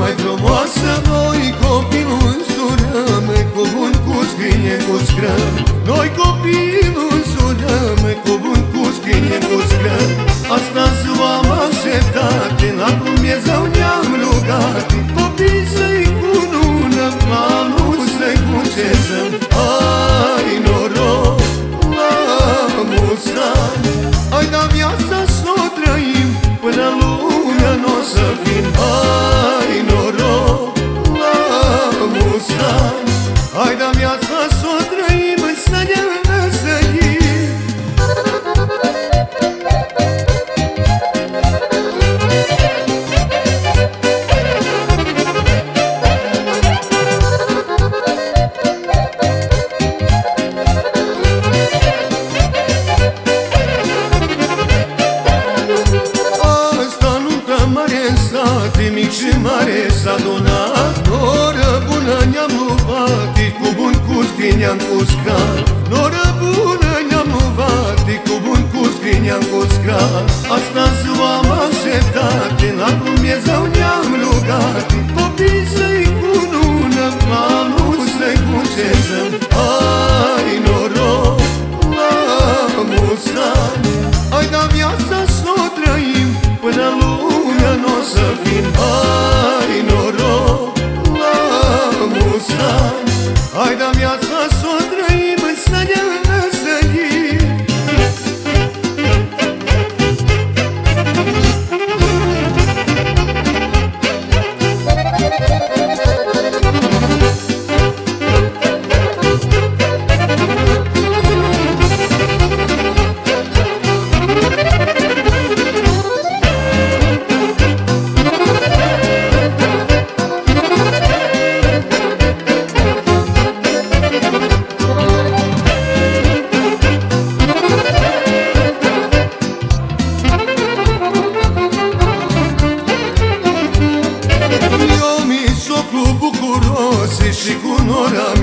mai frumoasă noi copilul în surame Cu bun cu scrine cu scrăm Noi copilul în surame Cu bun cu scrine cu scrăm Asta ziua m-a așteptat La cum e zău ne-am rugat. Maresa, Dumnezeu Maresa, Dumnezeu bati Cu bun curs ne-am cuscat Noră bună ne-am bati Cu bun curs ne-am cuscat Asta ziua am așteptat La Dumnezeu ne-am rugat. Copii să-i cunună Planul să-i cucezăm Ai noroc la mulți ani Ai da viața să o trăim Până lumea n-o să fim. Ai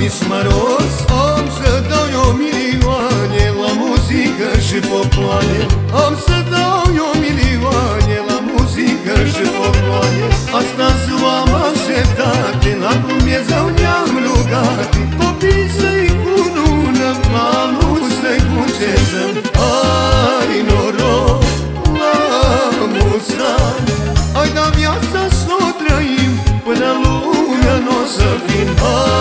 nora mi smaros Am să dau eu milioane la muzică și popoane. Am să dau eu milioane la muzică și popoane. Asta ziua am așteptat, la Dumnezeu ne-am rugat. Copii să-i cunună, planul să-i cucezăm Ai noroc la mulți ani Ai da viața să o trăim Până lumea n-o să fim. Ai